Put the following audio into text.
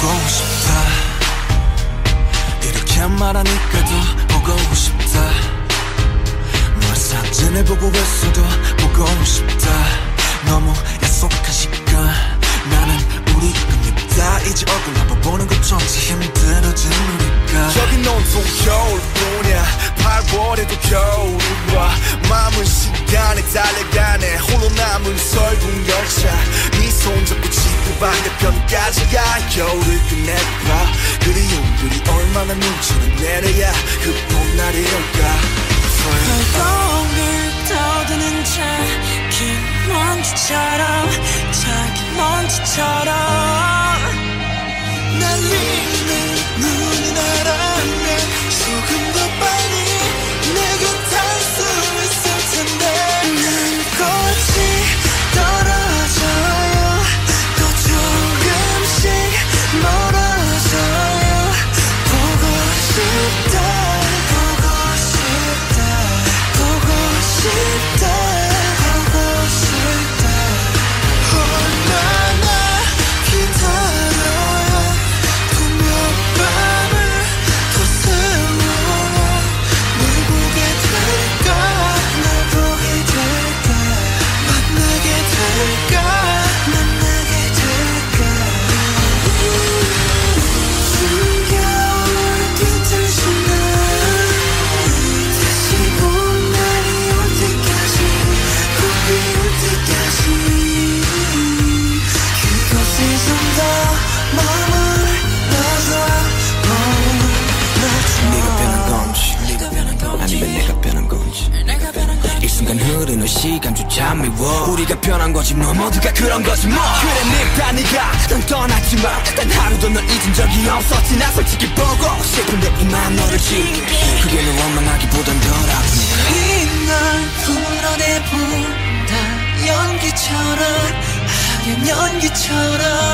보고 싶다. 이렇게 말하니까 더 보고 싶다. 널 사진을 보고 있어도 보고 싶다. 너무 약속한 시간 나는 우리 겁니다. 이제 얼굴 한번 보는 것조차 힘들어진 우리가. 저기 온통 겨울뿐이야. 8월에도 겨울이 와. 마음은 시간에 달려 얼마나 눈치를 내려야 그 봄날이 올까? 공을 떠드는 작은 먼지처럼 작은 먼지처럼 순간 흐르는 시간조차 미워. 우리가 변한 거지 뭐 모두가 그런 거지 뭐. 그래 네가 네가 난 떠났지만 단 하루도 널 잊은 적이 없었지. 나 솔직히 보고 싶은데 이만 너를 지울게. 그게 널 원망하기보단 덜 아프니까 이날 풀어내본다. 연기처럼 하얀 연기처럼